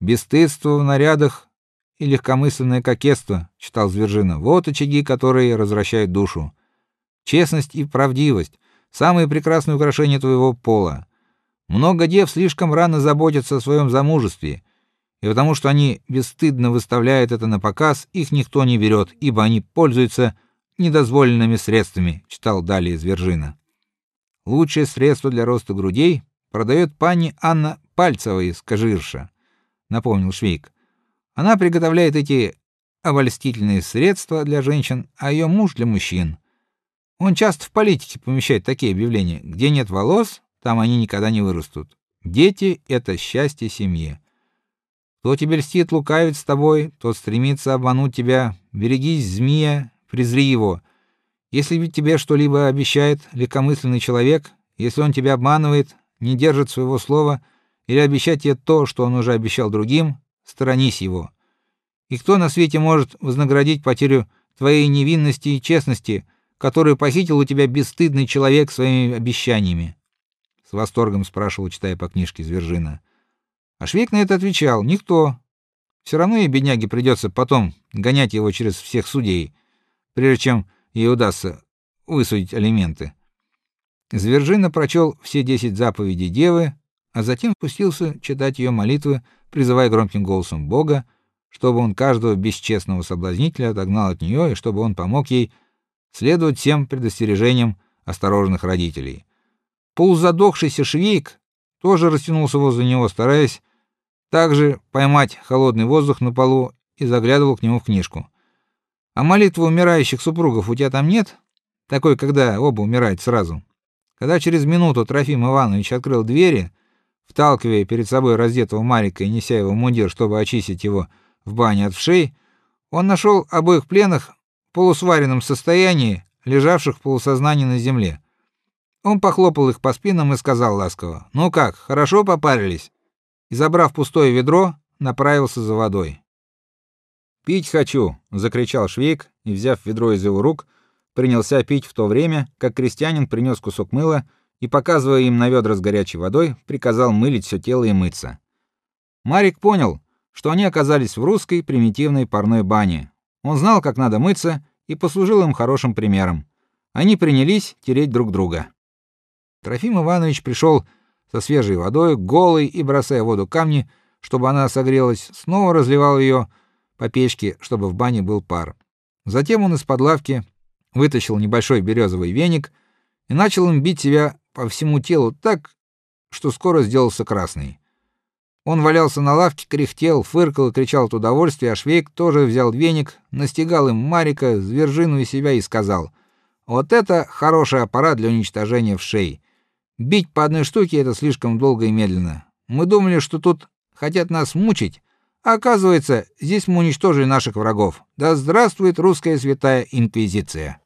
Бесстыдство в нарядах и легкомысленное кокетство, читал Звержина. Вот очаги, которые развращают душу. Честность и правдивость самые прекрасные украшения твоего пола. Много дев слишком рано заботятся о своем замужестве, и потому что они бесстыдно выставляют это на показ, их никто не берет, ибо они пользуются недозволенными средствами, читал далее Звержина. Лучшее средство для роста грудей продает пани Анна Пальцева из Кожирша, напомнил Швейк. Она приготовляет эти обольстительные средства для женщин, а ее муж для мужчин. Он часто в политике помещает такие объявления: где нет волос, там они никогда не вырастут. Дети это счастье семьи. Кто тебе льстит, лукавит с тобой, тот стремится обмануть тебя. Берегись змея, презри его. Если ведь тебе что-либо обещает легкомысленный человек, если он тебя обманывает, не держит своего слова или обещает тебе то, что он уже обещал другим, сторонись его. И кто на свете может вознаградить потерю твоей невинности и честности, которую похитил у тебя бесстыдный человек своими обещаниями? С восторгом спрашивал, читая по книжке Звержина. А Швейк на это отвечал: "Никто. Все равно и бедняге придется потом гонять его через всех судей, прежде чем ей удастся высудить алименты". Звержина прочел все десять заповедей девы, а затем спустился читать ее молитвы, призывая громким голосом Бога, чтобы он каждого бесчестного соблазнителя отогнал от нее и чтобы он помог ей следовать всем предостережениям осторожных родителей. Полузадохшийся швейк тоже растянулся возле него, стараясь также поймать холодный воздух на полу и заглядывал к нему в книжку. А молитвы умирающих супругов у тебя там нет? Такой, когда оба умирают сразу. Когда через минуту Трофим Иванович открыл двери, вталкивая перед собой раздетого Марика и неся его мундир, чтобы очистить его в бане от вшей, он нашел обоих пленных в полусваренном состоянии, лежавших в полусознании на земле. Он похлопал их по спинам и сказал ласково: "Ну как, хорошо попарились?" И забрав пустое ведро, направился за водой. "Пить хочу", закричал Швейк и, взяв ведро из его рук, принялся пить в то время, как крестьянин принес кусок мыла и, показывая им на ведра с горячей водой, приказал мылить все тело и мыться. Марик понял, что они оказались в русской примитивной парной бане. Он знал, как надо мыться, и послужил им хорошим примером. Они принялись тереть друг друга. Трофим Иванович пришел со свежей водой, голый и бросая воду камни, чтобы она согрелась, снова разливал ее по печке, чтобы в бане был пар. Затем он из-под лавки вытащил небольшой березовый веник и начал им бить себя по всему телу так, что скоро сделался красный. Он валялся на лавке, кряхтел, фыркал и кричал от удовольствия, а Швейк тоже взял веник, настигал им Марика, Звержину и себя и сказал: "Вот это хороший аппарат для уничтожения вшей. Бить по одной штуке это слишком долго и медленно. Мы думали, что тут хотят нас мучить, а оказывается, здесь мы уничтожили наших врагов. Да здравствует русская святая инквизиция".